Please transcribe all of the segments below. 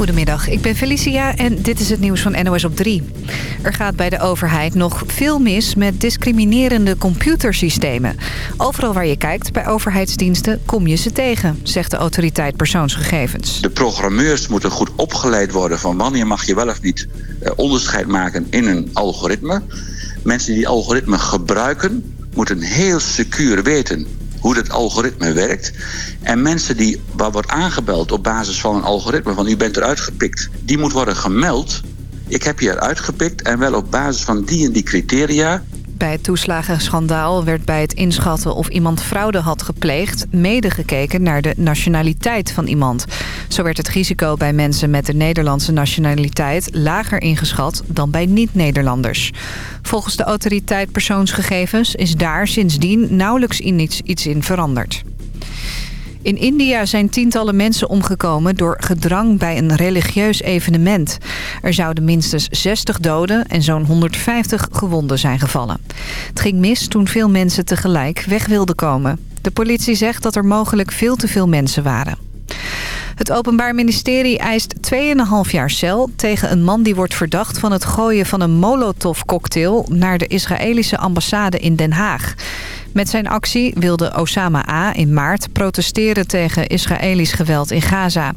Goedemiddag, ik ben Felicia en dit is het nieuws van NOS op 3. Er gaat bij de overheid nog veel mis met discriminerende computersystemen. Overal waar je kijkt bij overheidsdiensten kom je ze tegen, zegt de autoriteit persoonsgegevens. De programmeurs moeten goed opgeleid worden van wanneer mag je wel of niet eh, onderscheid maken in een algoritme. Mensen die algoritme gebruiken moeten heel secuur weten hoe dat algoritme werkt. En mensen die, waar wordt aangebeld op basis van een algoritme... van u bent eruit gepikt, die moet worden gemeld. Ik heb je eruit gepikt en wel op basis van die en die criteria... Bij het toeslagenschandaal werd bij het inschatten of iemand fraude had gepleegd... medegekeken naar de nationaliteit van iemand. Zo werd het risico bij mensen met de Nederlandse nationaliteit... lager ingeschat dan bij niet-Nederlanders. Volgens de autoriteit persoonsgegevens is daar sindsdien nauwelijks iets, iets in veranderd. In India zijn tientallen mensen omgekomen door gedrang bij een religieus evenement. Er zouden minstens 60 doden en zo'n 150 gewonden zijn gevallen. Het ging mis toen veel mensen tegelijk weg wilden komen. De politie zegt dat er mogelijk veel te veel mensen waren. Het Openbaar Ministerie eist 2,5 jaar cel tegen een man die wordt verdacht van het gooien van een Molotov-cocktail naar de Israëlische ambassade in Den Haag. Met zijn actie wilde Osama A. in maart protesteren tegen Israëlisch geweld in Gaza.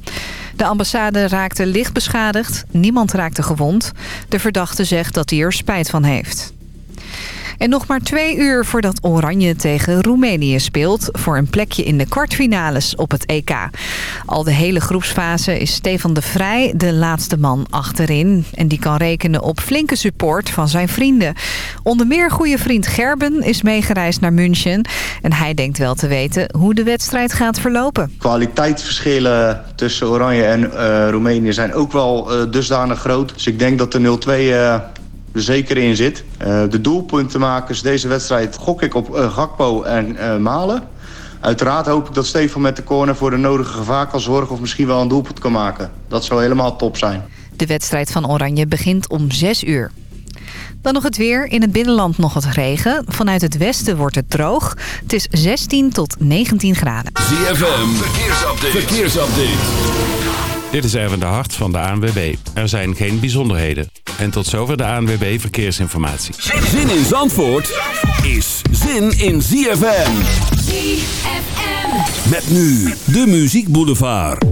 De ambassade raakte licht beschadigd, niemand raakte gewond. De verdachte zegt dat hij er spijt van heeft. En nog maar twee uur voordat Oranje tegen Roemenië speelt... voor een plekje in de kwartfinales op het EK. Al de hele groepsfase is Stefan de Vrij de laatste man achterin. En die kan rekenen op flinke support van zijn vrienden. Onder meer goede vriend Gerben is meegereisd naar München. En hij denkt wel te weten hoe de wedstrijd gaat verlopen. Kwaliteitsverschillen tussen Oranje en uh, Roemenië zijn ook wel uh, dusdanig groot. Dus ik denk dat de 0-2... Uh, er zeker in zit. Uh, de doelpuntenmakers deze wedstrijd gok ik op uh, Gakpo en uh, Malen. Uiteraard hoop ik dat Stefan met de corner voor de nodige gevaar kan zorgen... of misschien wel een doelpunt kan maken. Dat zou helemaal top zijn. De wedstrijd van Oranje begint om 6 uur. Dan nog het weer. In het binnenland nog wat regen. Vanuit het westen wordt het droog. Het is 16 tot 19 graden. ZFM, verkeersupdate. verkeersupdate. Dit is even de hart van de ANWB. Er zijn geen bijzonderheden. En tot zover de ANWB Verkeersinformatie. Zin in Zandvoort is zin in ZFM. ZFM. Met nu de Muziek Boulevard.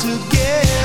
together.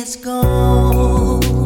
Let's go.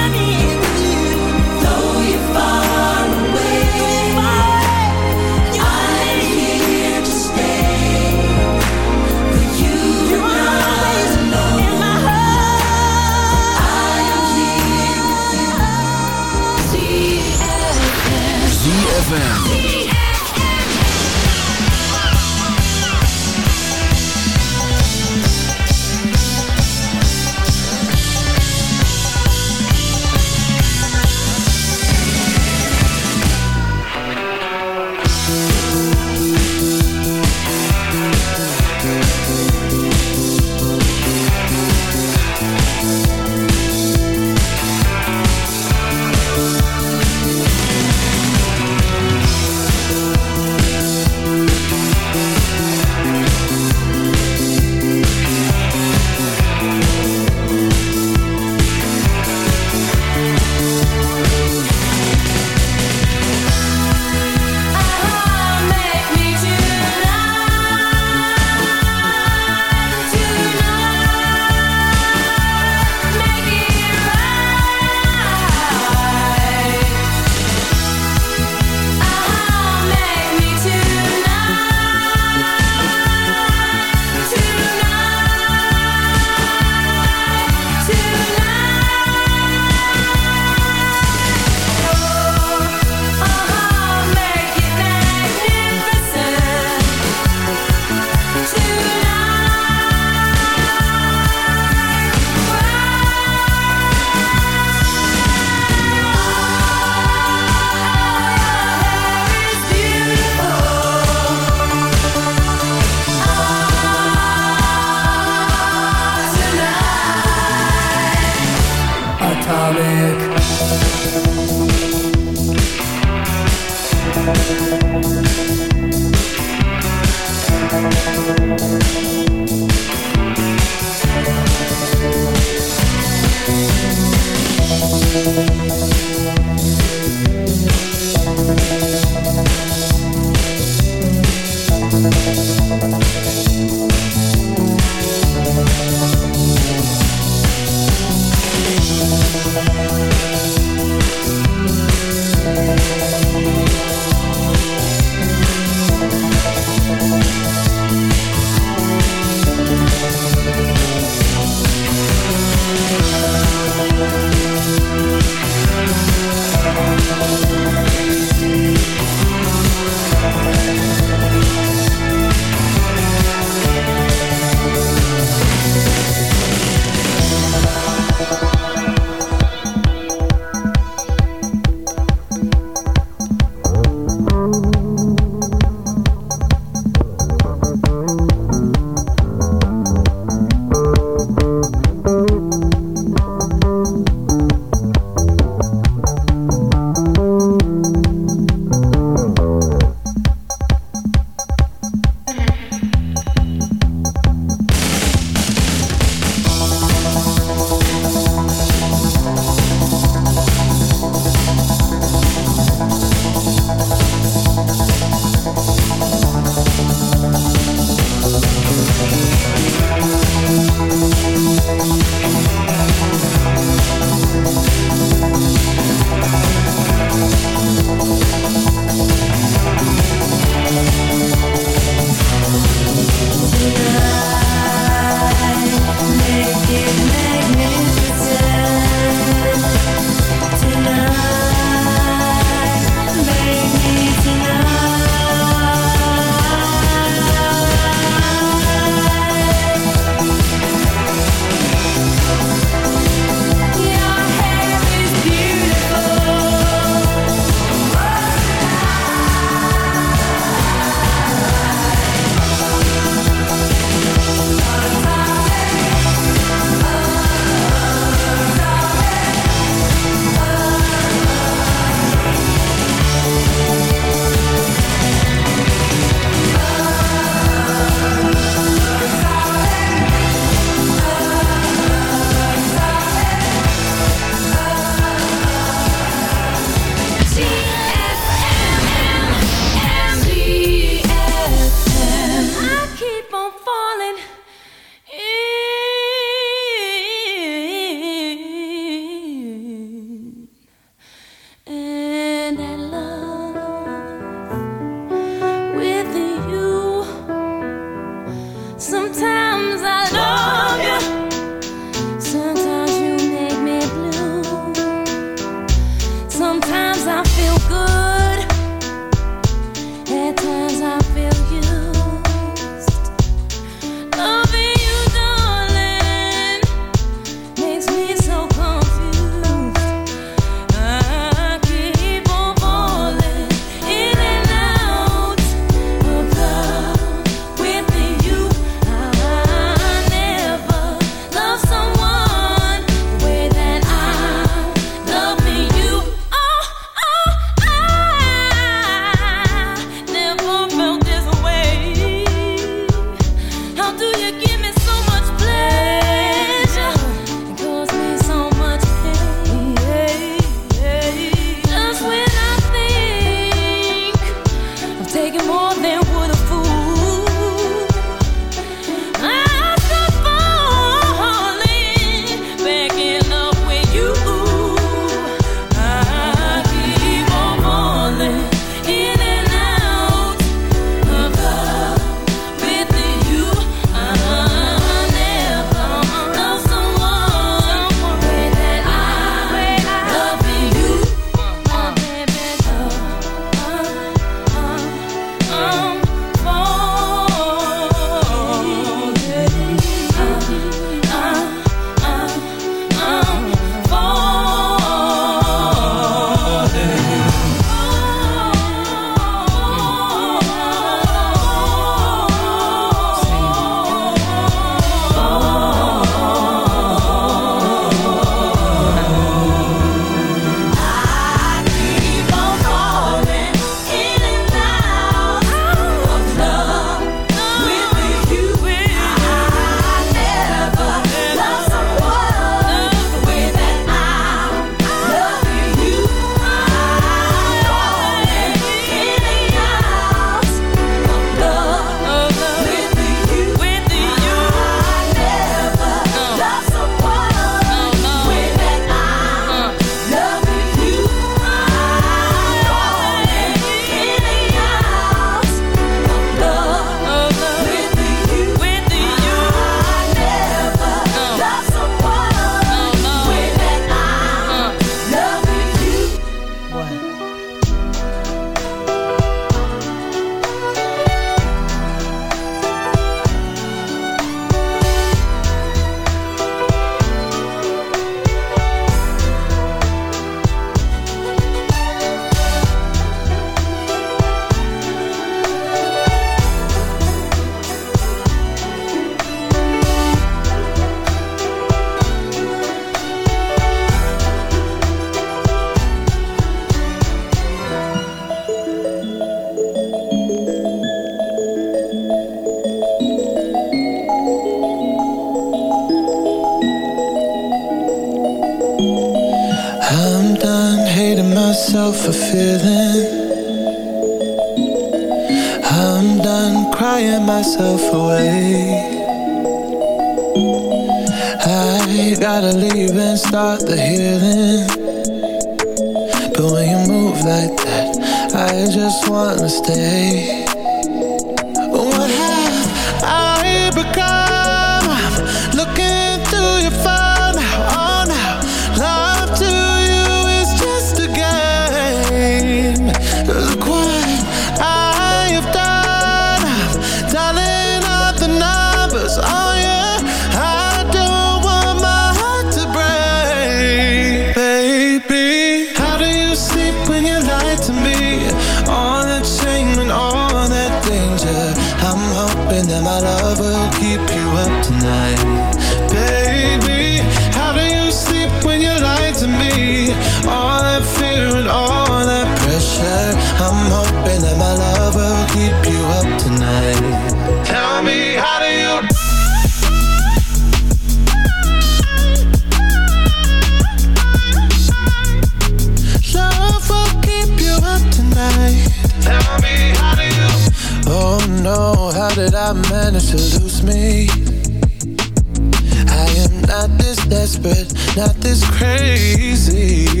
Desperate, not this crazy.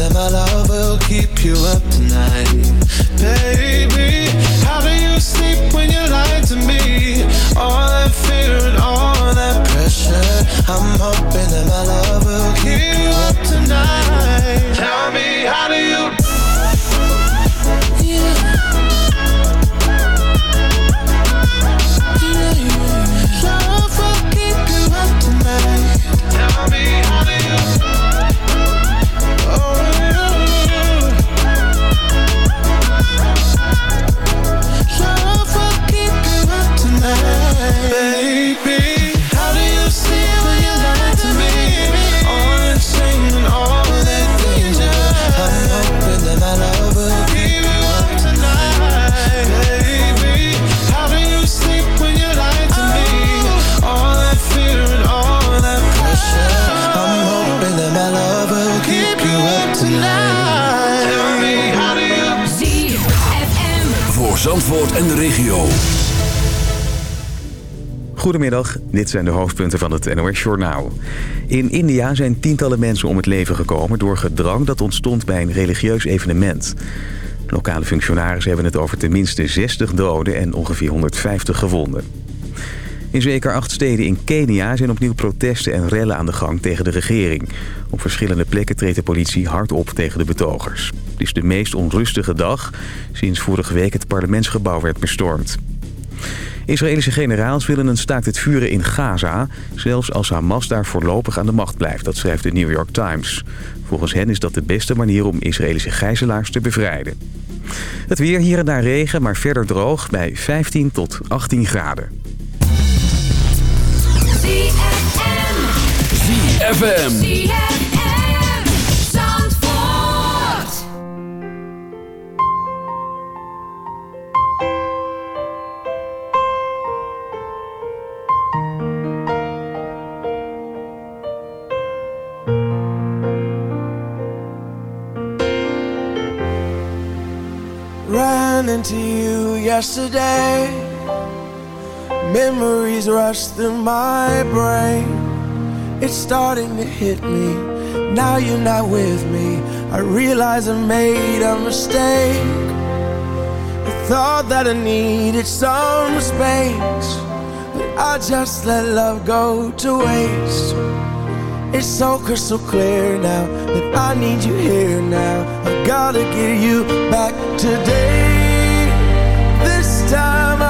That my love will keep you up dit zijn de hoofdpunten van het NOS-journaal. In India zijn tientallen mensen om het leven gekomen... door gedrang dat ontstond bij een religieus evenement. Lokale functionarissen hebben het over tenminste 60 doden en ongeveer 150 gewonden. In zeker acht steden in Kenia zijn opnieuw protesten en rellen aan de gang tegen de regering. Op verschillende plekken treedt de politie hard op tegen de betogers. Het is de meest onrustige dag sinds vorige week het parlementsgebouw werd bestormd. Israëlische generaals willen een staakt het vuren in Gaza... zelfs als Hamas daar voorlopig aan de macht blijft. Dat schrijft de New York Times. Volgens hen is dat de beste manier om Israëlische gijzelaars te bevrijden. Het weer hier en daar regen, maar verder droog bij 15 tot 18 graden. ZFM. Ran into you yesterday. Memories rush through my brain. It's starting to hit me. Now you're not with me. I realize I made a mistake. I thought that I needed some space. But I just let love go to waste. It's so crystal clear now that I need you here now. I gotta get you back today time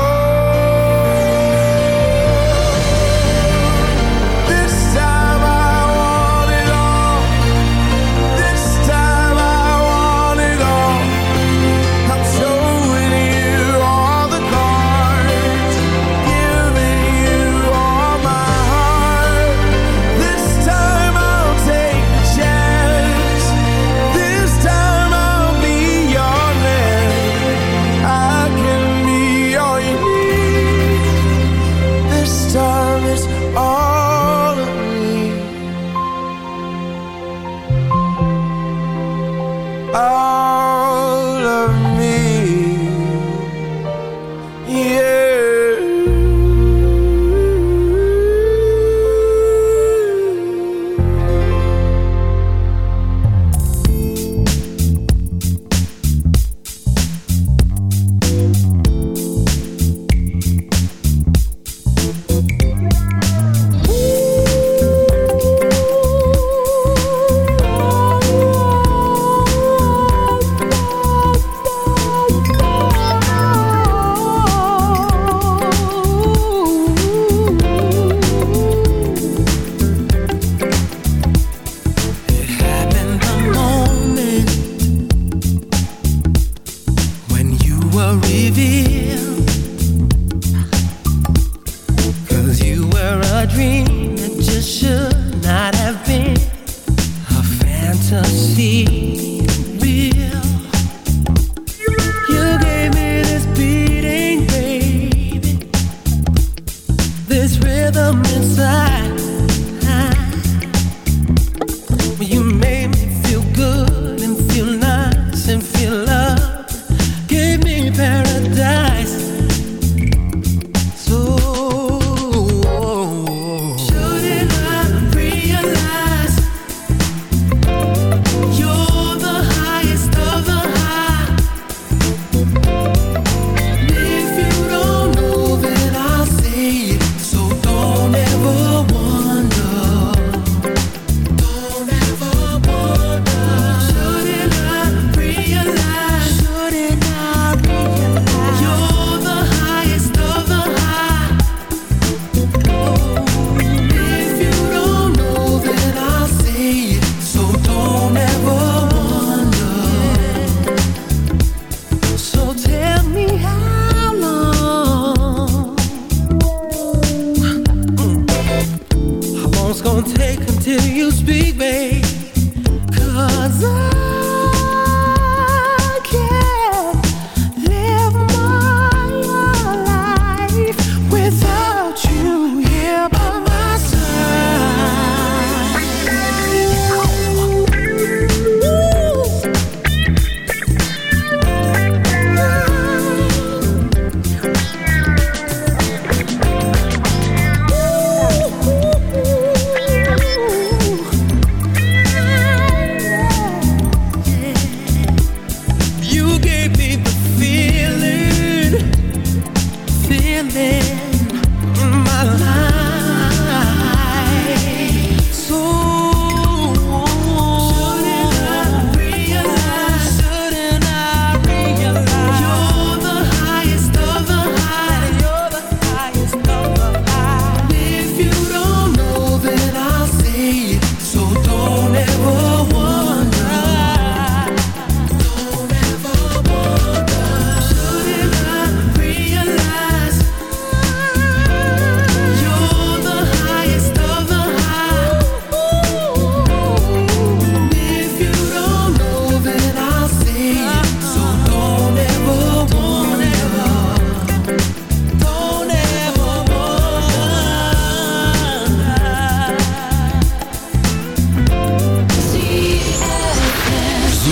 Oh.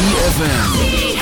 ZFM.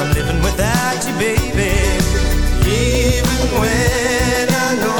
I'm living without you, baby. Even when I know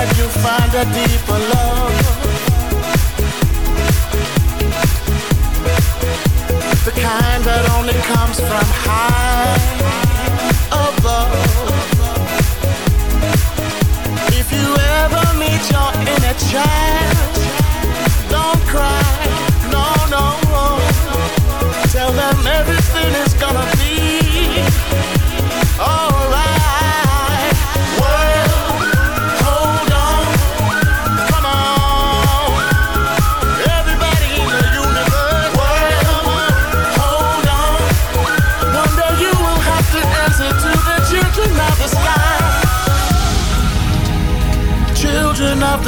life you find a deeper love. The kind that only comes from high above. If you ever meet your inner child, don't cry.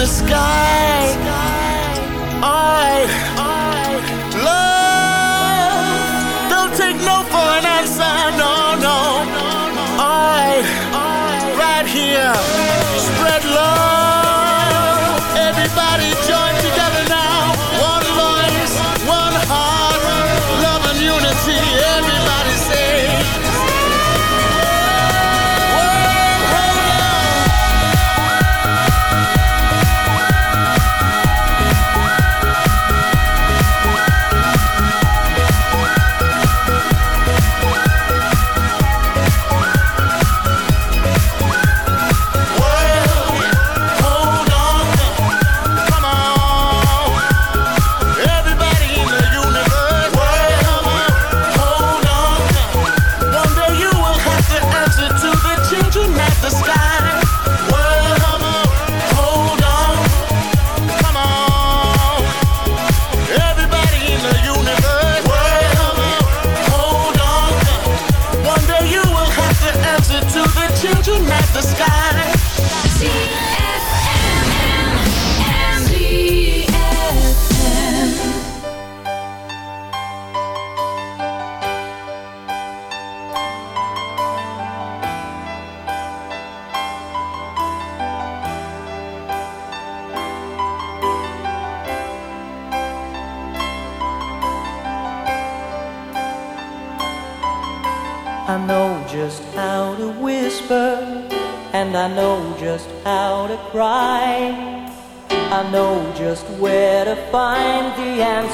the sky.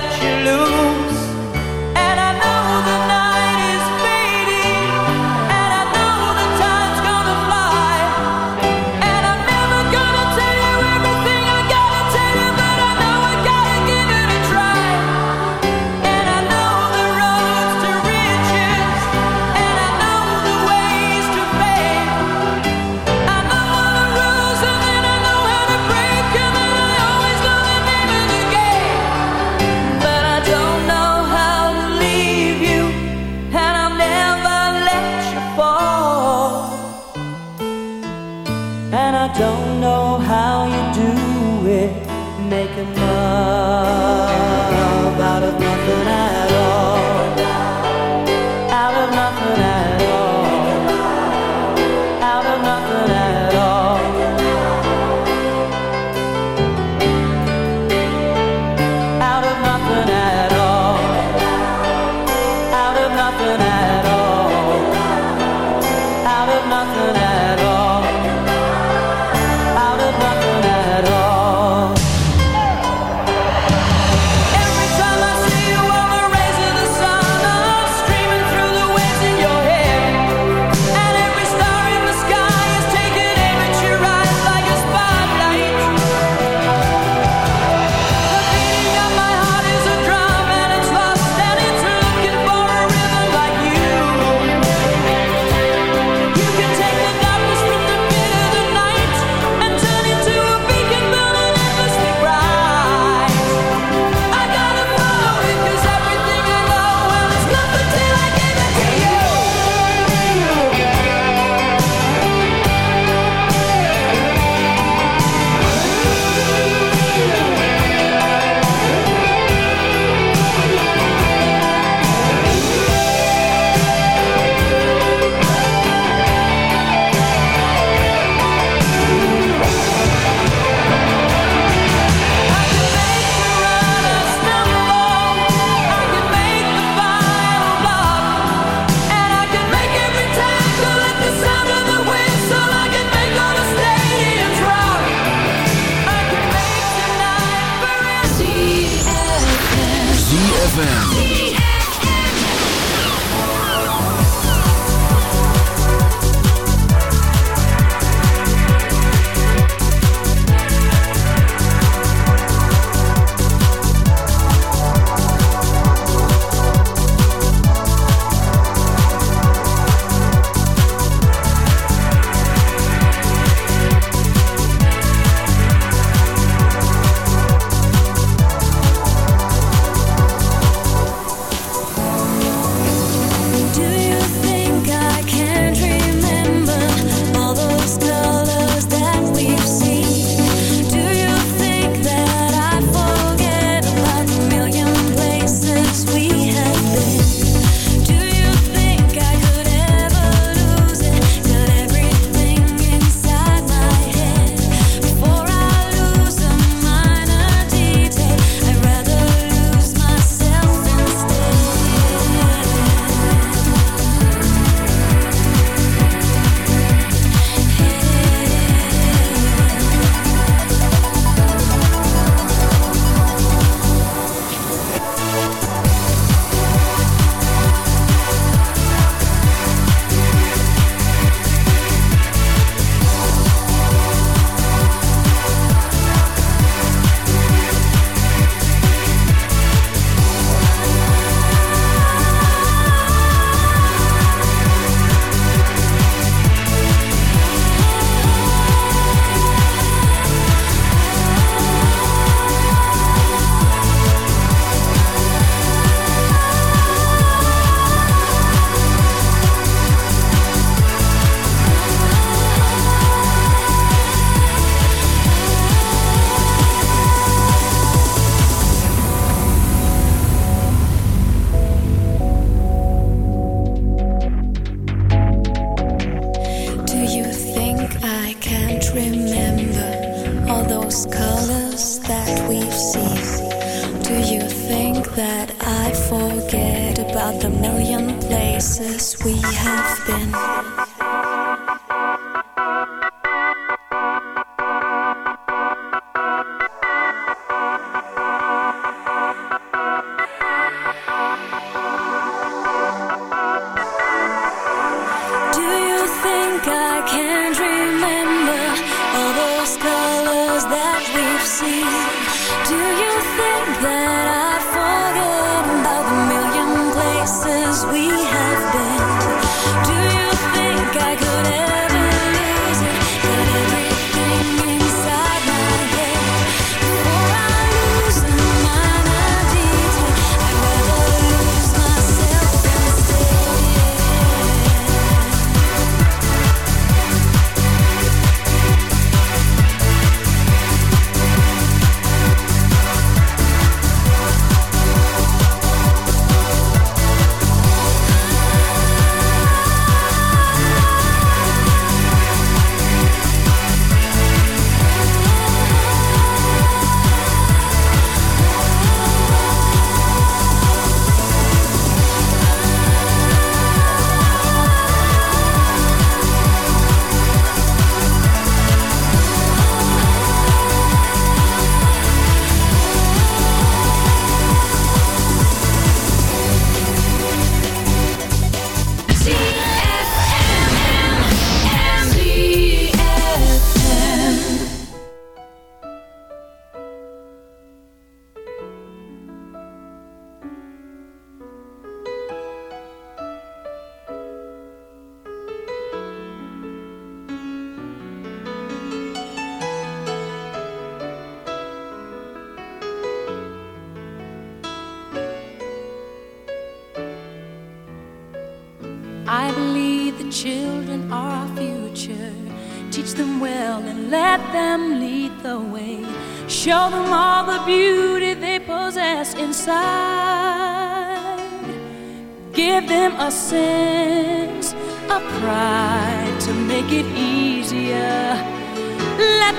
let you lose. make love out of nothing.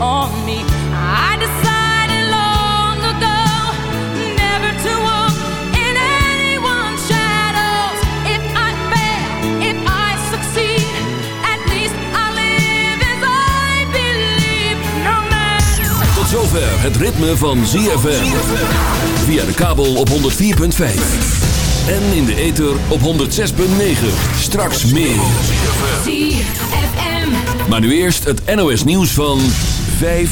on me. I decided long ago never to walk in anyone's shadows. If I fail, if I succeed, at least I live as I believe. No matter. Tot zover het ritme van ZFM. Via de kabel op 104.5. En in de ether op 106.9. Straks meer. ZFM. Maar nu eerst het NOS nieuws van 5